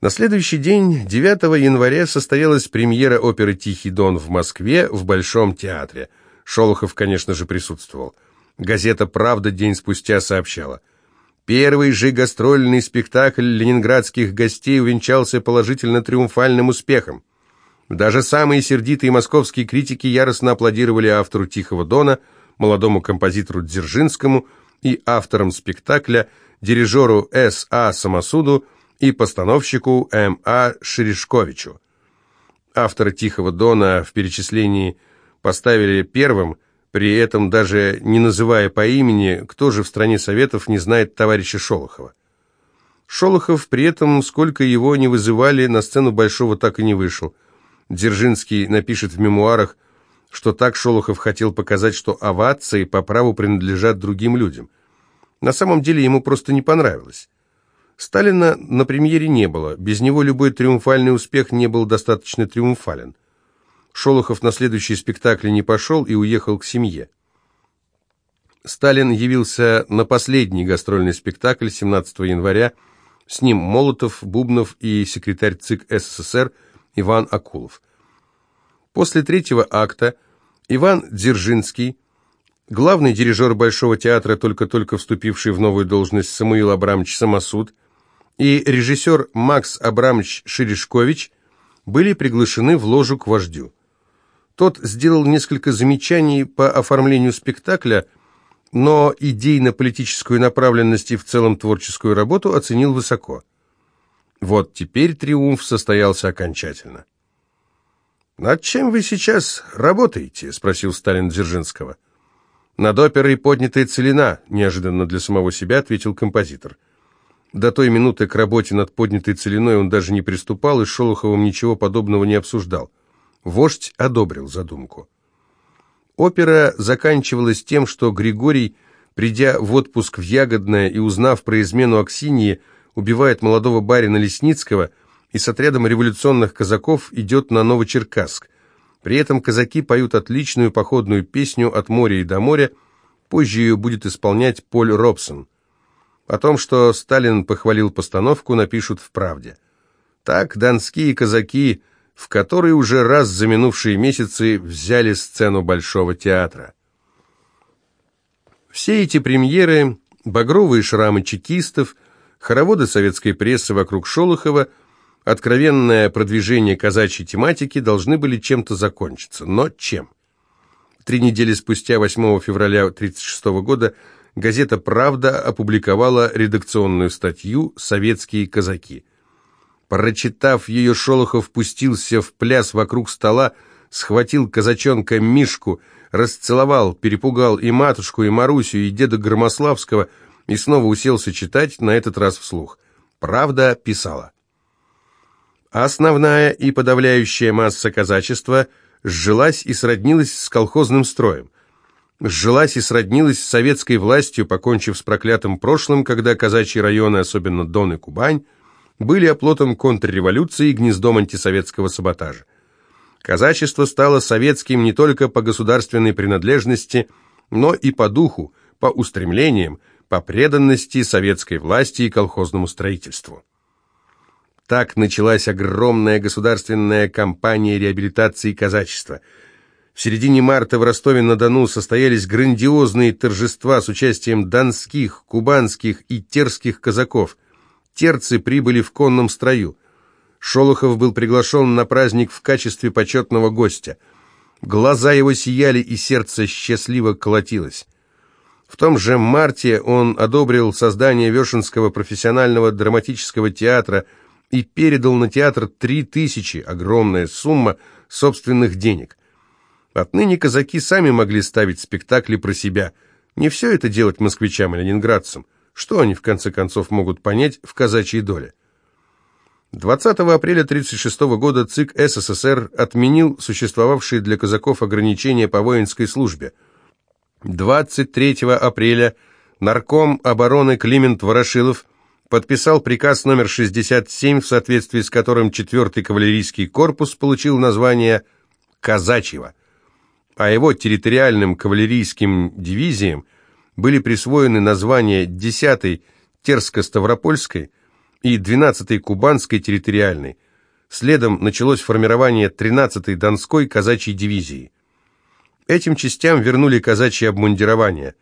На следующий день, 9 января, состоялась премьера оперы «Тихий дон» в Москве в Большом театре. Шолохов, конечно же, присутствовал. Газета «Правда» день спустя сообщала. Первый же гастрольный спектакль ленинградских гостей увенчался положительно-триумфальным успехом. Даже самые сердитые московские критики яростно аплодировали автору «Тихого дона», молодому композитору Дзержинскому и авторам спектакля, дирижеру С.А. Самосуду, и постановщику М.А. Шерешковичу. Автора «Тихого дона» в перечислении поставили первым, при этом даже не называя по имени, кто же в стране Советов не знает товарища Шолохова. Шолохов при этом, сколько его не вызывали, на сцену Большого так и не вышел. Дзержинский напишет в мемуарах, что так Шолохов хотел показать, что овации по праву принадлежат другим людям. На самом деле ему просто не понравилось. Сталина на премьере не было, без него любой триумфальный успех не был достаточно триумфален. Шолохов на следующий спектакль не пошел и уехал к семье. Сталин явился на последний гастрольный спектакль 17 января, с ним Молотов, Бубнов и секретарь ЦИК СССР Иван Акулов. После третьего акта Иван Дзержинский, главный дирижер Большого театра, только-только вступивший в новую должность Самуил Абрамович Самосуд, и режиссер Макс Абрамович Шерешкович были приглашены в ложу к вождю. Тот сделал несколько замечаний по оформлению спектакля, но идейно-политическую направленность и в целом творческую работу оценил высоко. Вот теперь триумф состоялся окончательно. «Над чем вы сейчас работаете?» – спросил Сталин Дзержинского. «Над оперой «Поднятая целина», – неожиданно для самого себя ответил композитор – до той минуты к работе над поднятой целиной он даже не приступал и с Шолоховым ничего подобного не обсуждал. Вождь одобрил задумку. Опера заканчивалась тем, что Григорий, придя в отпуск в Ягодное и узнав про измену Аксиньи, убивает молодого барина Лесницкого и с отрядом революционных казаков идет на Новочеркасск. При этом казаки поют отличную походную песню «От моря и до моря», позже ее будет исполнять Поль Робсон. О том, что Сталин похвалил постановку, напишут в «Правде». Так донские казаки, в которые уже раз за минувшие месяцы взяли сцену Большого театра. Все эти премьеры, багровые шрамы чекистов, хороводы советской прессы вокруг Шолохова, откровенное продвижение казачьей тематики должны были чем-то закончиться. Но чем? Три недели спустя, 8 февраля 1936 года, газета «Правда» опубликовала редакционную статью «Советские казаки». Прочитав ее, Шолохов пустился в пляс вокруг стола, схватил казачонка Мишку, расцеловал, перепугал и матушку, и Марусю, и деда Громославского, и снова уселся читать, на этот раз вслух. «Правда» писала. Основная и подавляющая масса казачества сжилась и сроднилась с колхозным строем сжилась и сроднилась с советской властью, покончив с проклятым прошлым, когда казачьи районы, особенно Дон и Кубань, были оплотом контрреволюции и гнездом антисоветского саботажа. Казачество стало советским не только по государственной принадлежности, но и по духу, по устремлениям, по преданности советской власти и колхозному строительству. Так началась огромная государственная кампания реабилитации казачества – в середине марта в Ростове-на-Дону состоялись грандиозные торжества с участием донских, кубанских и терских казаков. Терцы прибыли в конном строю. Шолохов был приглашен на праздник в качестве почетного гостя. Глаза его сияли, и сердце счастливо колотилось. В том же марте он одобрил создание Вешенского профессионального драматического театра и передал на театр три тысячи, огромная сумма, собственных денег. Отныне казаки сами могли ставить спектакли про себя. Не все это делать москвичам и ленинградцам. Что они, в конце концов, могут понять в казачьей доле? 20 апреля 1936 года ЦИК СССР отменил существовавшие для казаков ограничения по воинской службе. 23 апреля нарком обороны Климент Ворошилов подписал приказ номер 67, в соответствии с которым 4-й кавалерийский корпус получил название «Казачьего» а его территориальным кавалерийским дивизиям были присвоены названия 10-й Терско-Ставропольской, и 12-й Кубанской территориальной. Следом началось формирование 13-й Донской казачьей дивизии. Этим частям вернули казачье обмундирование.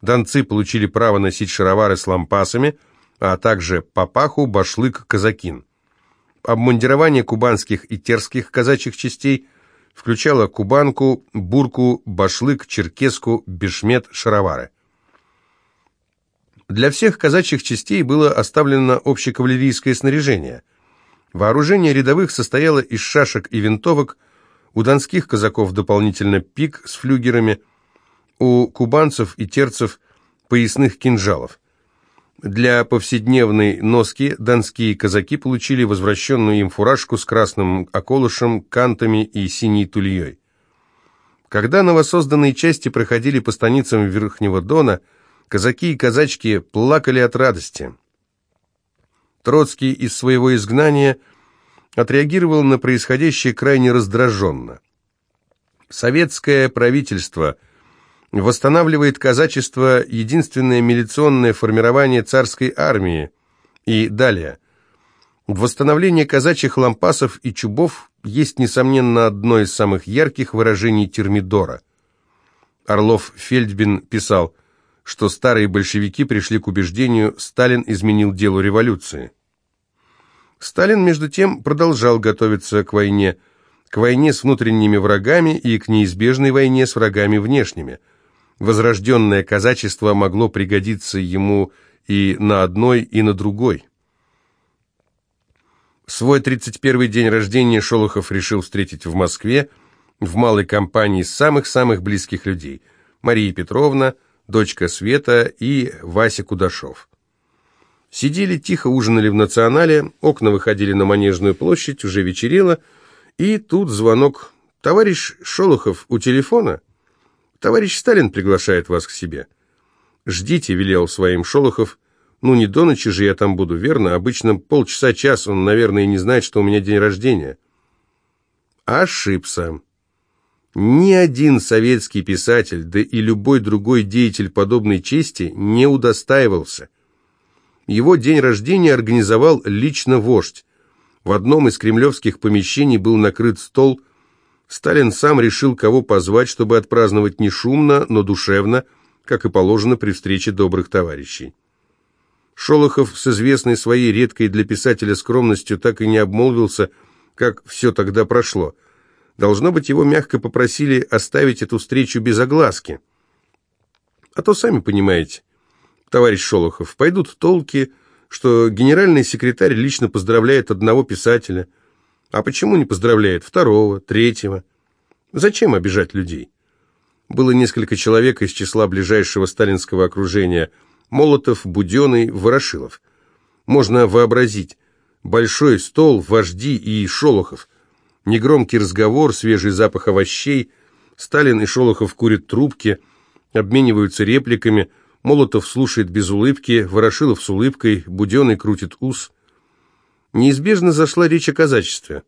Донцы получили право носить шаровары с лампасами, а также папаху, башлык, казакин. Обмундирование кубанских и терских казачьих частей включало кубанку, бурку, башлык, черкеску, бешмет, шаровары. Для всех казачьих частей было оставлено общекавалерийское снаряжение. Вооружение рядовых состояло из шашек и винтовок, у донских казаков дополнительно пик с флюгерами, у кубанцев и терцев поясных кинжалов. Для повседневной носки донские казаки получили возвращенную им фуражку с красным околышем, кантами и синей тульей. Когда новосозданные части проходили по станицам Верхнего Дона, казаки и казачки плакали от радости. Троцкий из своего изгнания отреагировал на происходящее крайне раздраженно. Советское правительство – восстанавливает казачество единственное милиционное формирование царской армии. И далее. Восстановление казачьих лампасов и чубов есть, несомненно, одно из самых ярких выражений термидора. Орлов-Фельдбин писал, что старые большевики пришли к убеждению, Сталин изменил делу революции. Сталин, между тем, продолжал готовиться к войне, к войне с внутренними врагами и к неизбежной войне с врагами внешними – возрожденное казачество могло пригодиться ему и на одной, и на другой. Свой 31-й день рождения Шолохов решил встретить в Москве в малой компании самых-самых близких людей – Мария Петровна, дочка Света и Вася Кудашов. Сидели тихо, ужинали в «Национале», окна выходили на Манежную площадь, уже вечерело, и тут звонок. «Товарищ Шолохов у телефона?» Товарищ Сталин приглашает вас к себе. Ждите, велел своим Шолохов. Ну, не до ночи же я там буду, верно? Обычно полчаса-час, он, наверное, не знает, что у меня день рождения. Ошибся. Ни один советский писатель, да и любой другой деятель подобной чести не удостаивался. Его день рождения организовал лично вождь. В одном из кремлевских помещений был накрыт стол – Сталин сам решил, кого позвать, чтобы отпраздновать не шумно, но душевно, как и положено при встрече добрых товарищей. Шолохов с известной своей редкой для писателя скромностью так и не обмолвился, как все тогда прошло. Должно быть, его мягко попросили оставить эту встречу без огласки. А то сами понимаете, товарищ Шолохов, пойдут толки, что генеральный секретарь лично поздравляет одного писателя – а почему не поздравляет второго, третьего? Зачем обижать людей? Было несколько человек из числа ближайшего сталинского окружения. Молотов, Буденный, Ворошилов. Можно вообразить. Большой стол, вожди и Шолохов. Негромкий разговор, свежий запах овощей. Сталин и Шолохов курят трубки, обмениваются репликами. Молотов слушает без улыбки, Ворошилов с улыбкой, Буденный крутит ус неизбежно зашла речь о казачестве.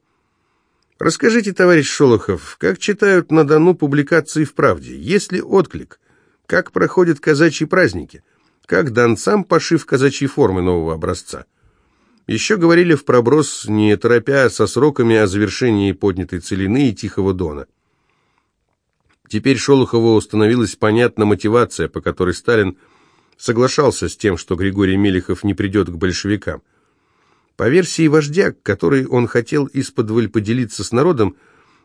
Расскажите, товарищ Шолохов, как читают на Дону публикации в «Правде»? Есть ли отклик? Как проходят казачьи праздники? Как донцам пошив казачьей формы нового образца? Еще говорили в проброс, не торопя со сроками о завершении поднятой целины и Тихого Дона. Теперь Шолохову установилась понятна мотивация, по которой Сталин соглашался с тем, что Григорий Мелехов не придет к большевикам. По версии вождя, которой он хотел исподволь поделиться с народом,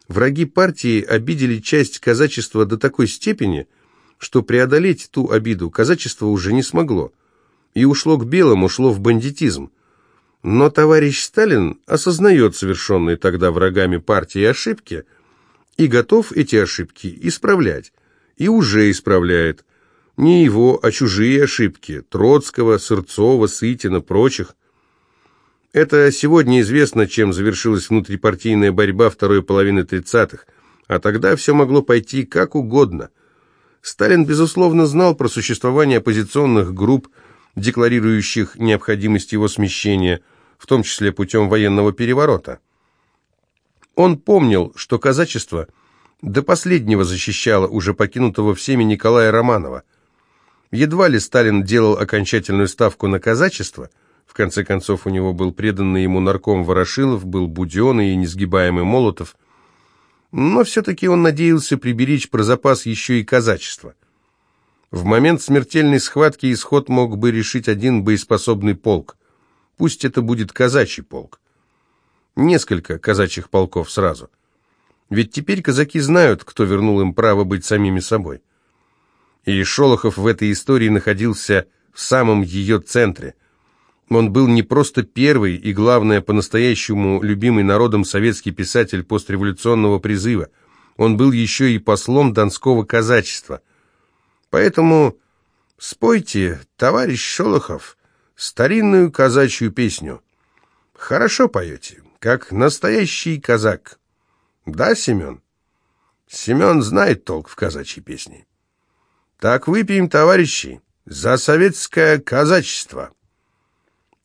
враги партии обидели часть казачества до такой степени, что преодолеть ту обиду казачество уже не смогло. И ушло к белому, ушло в бандитизм. Но товарищ Сталин осознает совершенные тогда врагами партии ошибки и готов эти ошибки исправлять. И уже исправляет. Не его, а чужие ошибки Троцкого, Сырцова, Сытина, прочих. Это сегодня известно, чем завершилась внутрипартийная борьба второй половины 30-х, а тогда все могло пойти как угодно. Сталин, безусловно, знал про существование оппозиционных групп, декларирующих необходимость его смещения, в том числе путем военного переворота. Он помнил, что казачество до последнего защищало уже покинутого всеми Николая Романова. Едва ли Сталин делал окончательную ставку на казачество – В конце концов, у него был преданный ему нарком Ворошилов, был Буден и несгибаемый Молотов. Но все-таки он надеялся приберечь про запас еще и казачество. В момент смертельной схватки исход мог бы решить один боеспособный полк. Пусть это будет казачий полк. Несколько казачьих полков сразу. Ведь теперь казаки знают, кто вернул им право быть самими собой. И Шолохов в этой истории находился в самом ее центре. Он был не просто первый и, главное, по-настоящему любимый народом советский писатель постреволюционного призыва. Он был еще и послом Донского казачества. Поэтому спойте, товарищ Шолохов, старинную казачью песню. Хорошо поете, как настоящий казак. Да, Семен? Семен знает толк в казачьей песне. Так выпьем, товарищи, за советское казачество.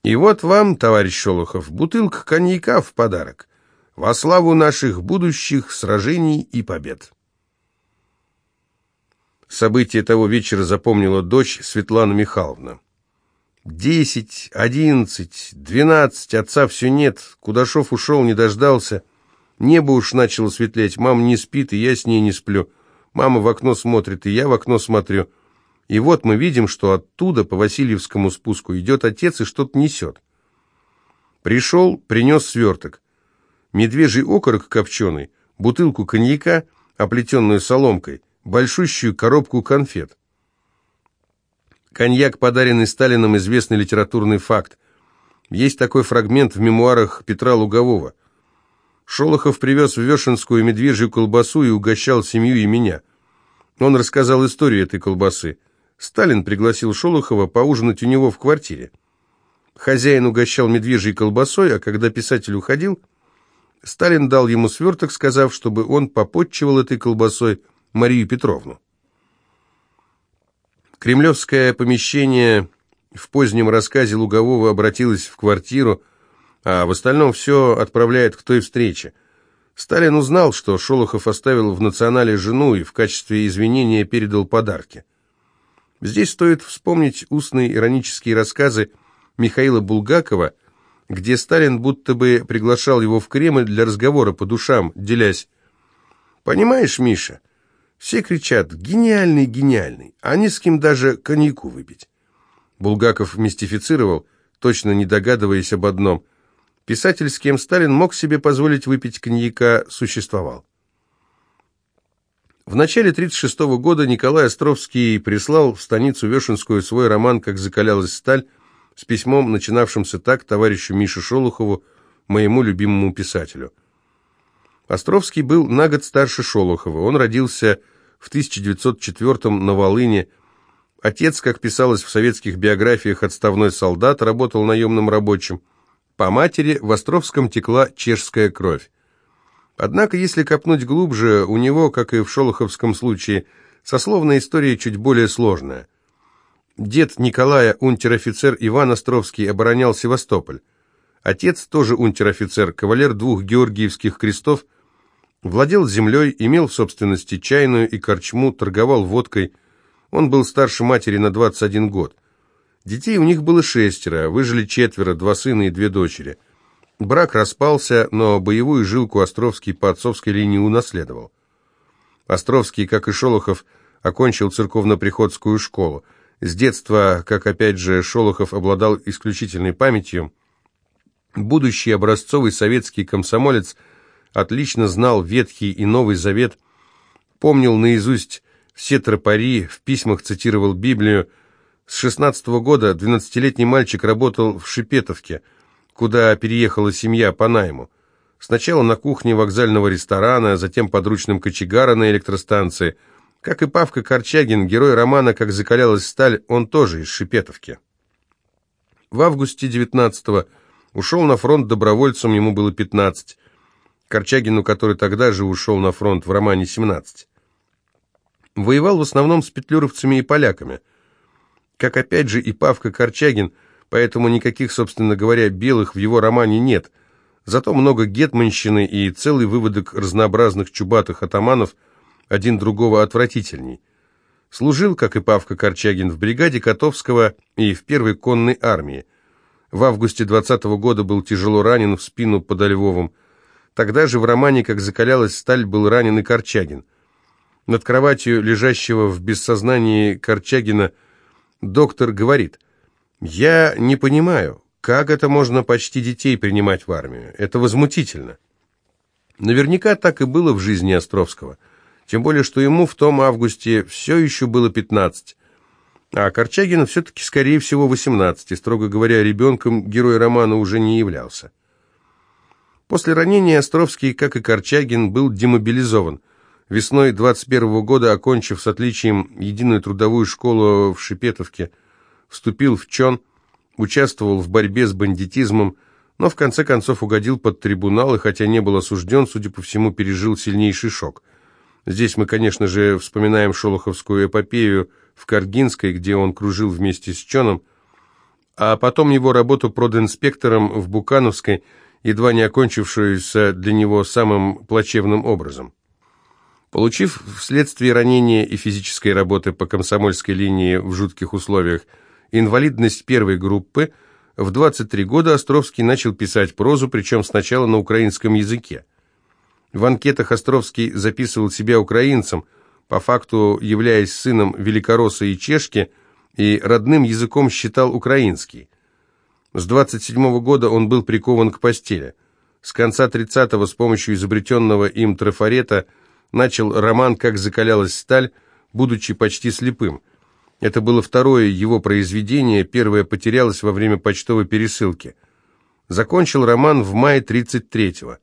И вот вам, товарищ Шолохов, бутылка коньяка в подарок. Во славу наших будущих сражений и побед. События того вечера запомнила дочь Светлана Михайловна. Десять, одиннадцать, двенадцать, отца все нет, Кудашов ушел, не дождался. Небо уж начало светлеть, мама не спит, и я с ней не сплю. Мама в окно смотрит, и я в окно смотрю. И вот мы видим, что оттуда по Васильевскому спуску идет отец и что-то несет. Пришел, принес сверток. Медвежий окорок копченый, бутылку коньяка, оплетенную соломкой, большущую коробку конфет. Коньяк, подаренный Сталином, известный литературный факт. Есть такой фрагмент в мемуарах Петра Лугового. Шолохов привез в Вешенскую медвежью колбасу и угощал семью и меня. Он рассказал историю этой колбасы. Сталин пригласил Шолохова поужинать у него в квартире. Хозяин угощал медвежьей колбасой, а когда писатель уходил, Сталин дал ему сверток, сказав, чтобы он попотчевал этой колбасой Марию Петровну. Кремлевское помещение в позднем рассказе Лугового обратилось в квартиру, а в остальном все отправляет к той встрече. Сталин узнал, что Шолохов оставил в «Национале» жену и в качестве извинения передал подарки. Здесь стоит вспомнить устные иронические рассказы Михаила Булгакова, где Сталин будто бы приглашал его в Кремль для разговора по душам, делясь «Понимаешь, Миша, все кричат «гениальный, гениальный», а не с кем даже коньяку выпить». Булгаков мистифицировал, точно не догадываясь об одном – Писатель, с кем Сталин мог себе позволить выпить коньяка, существовал. В начале 1936 года Николай Островский прислал в станицу Вешенскую свой роман «Как закалялась сталь» с письмом, начинавшимся так товарищу Мише Шолохову, моему любимому писателю. Островский был на год старше Шолохова. Он родился в 1904 на Волыне. Отец, как писалось в советских биографиях, отставной солдат, работал наемным рабочим. По матери в Островском текла чешская кровь. Однако, если копнуть глубже, у него, как и в Шолоховском случае, сословная история чуть более сложная. Дед Николая, унтер-офицер Иван Островский, оборонял Севастополь. Отец, тоже унтер-офицер, кавалер двух георгиевских крестов, владел землей, имел в собственности чайную и корчму, торговал водкой. Он был старше матери на 21 год. Детей у них было шестеро, выжили четверо, два сына и две дочери. Брак распался, но боевую жилку Островский по отцовской линии унаследовал. Островский, как и Шолохов, окончил церковно-приходскую школу. С детства, как опять же Шолохов обладал исключительной памятью, будущий образцовый советский комсомолец отлично знал Ветхий и Новый Завет, помнил наизусть все тропари, в письмах цитировал Библию, с 16 -го года 12-летний мальчик работал в Шипетовке, куда переехала семья по найму. Сначала на кухне вокзального ресторана, затем подручным кочегара на электростанции. Как и Павка Корчагин, герой романа «Как закалялась сталь», он тоже из Шипетовки. В августе 19-го ушел на фронт добровольцем, ему было 15. Корчагину, который тогда же ушел на фронт, в романе 17. Воевал в основном с петлюровцами и поляками – как опять же и Павка Корчагин, поэтому никаких, собственно говоря, белых в его романе нет. Зато много гетманщины и целый выводок разнообразных чубатых атаманов, один другого отвратительней. Служил, как и Павка Корчагин, в бригаде Котовского и в первой конной армии. В августе 20 -го года был тяжело ранен в спину подо Львовом. Тогда же в романе «Как закалялась сталь» был ранен и Корчагин. Над кроватью лежащего в бессознании Корчагина доктор говорит, «Я не понимаю, как это можно почти детей принимать в армию? Это возмутительно». Наверняка так и было в жизни Островского. Тем более, что ему в том августе все еще было 15. А Корчагин все-таки, скорее всего, 18, и, строго говоря, ребенком герой романа уже не являлся. После ранения Островский, как и Корчагин, был демобилизован. Весной 21 года, окончив с отличием единую трудовую школу в Шепетовке, вступил в ЧОН, участвовал в борьбе с бандитизмом, но в конце концов угодил под трибунал и, хотя не был осужден, судя по всему, пережил сильнейший шок. Здесь мы, конечно же, вспоминаем шолоховскую эпопею в Каргинской, где он кружил вместе с Чоном, а потом его работу продинспектором в Букановской, едва не окончившуюся для него самым плачевным образом. Получив вследствие ранения и физической работы по комсомольской линии в жутких условиях инвалидность первой группы – в 23 года Островский начал писать прозу, причем сначала на украинском языке. В анкетах Островский записывал себя украинцем, по факту являясь сыном великоросса и чешки, и родным языком считал украинский. С 27 года он был прикован к постели. С конца 30-го с помощью изобретенного им трафарета начал роман «Как закалялась сталь», будучи почти слепым – это было второе его произведение, первое потерялось во время почтовой пересылки. Закончил роман в мае 33-го.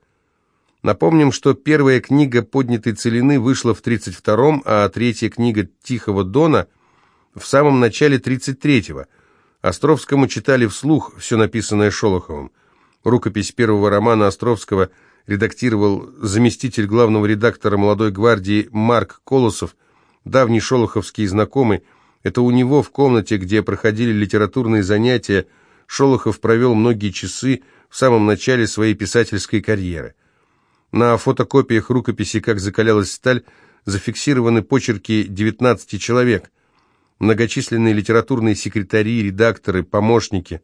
Напомним, что первая книга «Поднятой целины» вышла в 32-м, а третья книга «Тихого дона» в самом начале 33-го. Островскому читали вслух все написанное Шолоховым. Рукопись первого романа Островского редактировал заместитель главного редактора «Молодой гвардии» Марк Колосов, давний шолоховский знакомый, это у него в комнате, где проходили литературные занятия, Шолохов провел многие часы в самом начале своей писательской карьеры. На фотокопиях рукописи «Как закалялась сталь» зафиксированы почерки 19 человек, многочисленные литературные секретари, редакторы, помощники.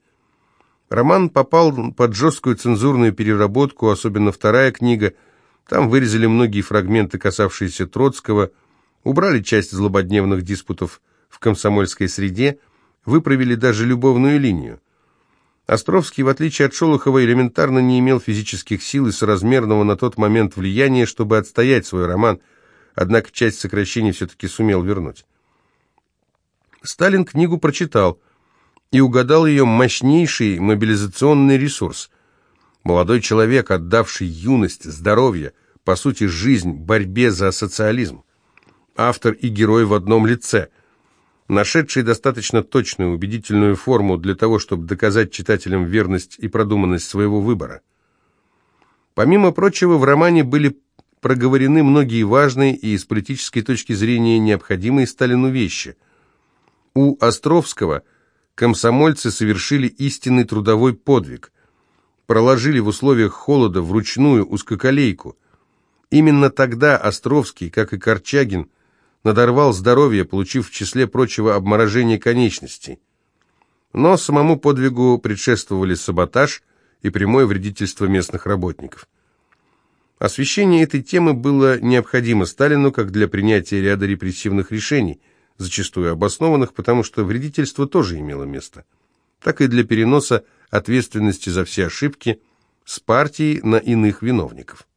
Роман попал под жесткую цензурную переработку, особенно вторая книга. Там вырезали многие фрагменты, касавшиеся Троцкого, убрали часть злободневных диспутов в комсомольской среде, выправили даже любовную линию. Островский, в отличие от Шолохова, элементарно не имел физических сил и соразмерного на тот момент влияния, чтобы отстоять свой роман, однако часть сокращений все-таки сумел вернуть. Сталин книгу прочитал и угадал ее мощнейший мобилизационный ресурс. Молодой человек, отдавший юность, здоровье, по сути, жизнь борьбе за социализм. Автор и герой в одном лице – нашедший достаточно точную, убедительную форму для того, чтобы доказать читателям верность и продуманность своего выбора. Помимо прочего, в романе были проговорены многие важные и с политической точки зрения необходимые Сталину вещи. У Островского комсомольцы совершили истинный трудовой подвиг, проложили в условиях холода вручную узкоколейку. Именно тогда Островский, как и Корчагин, надорвал здоровье, получив в числе прочего обморожение конечностей. Но самому подвигу предшествовали саботаж и прямое вредительство местных работников. Освещение этой темы было необходимо Сталину как для принятия ряда репрессивных решений, зачастую обоснованных, потому что вредительство тоже имело место, так и для переноса ответственности за все ошибки с партии на иных виновников.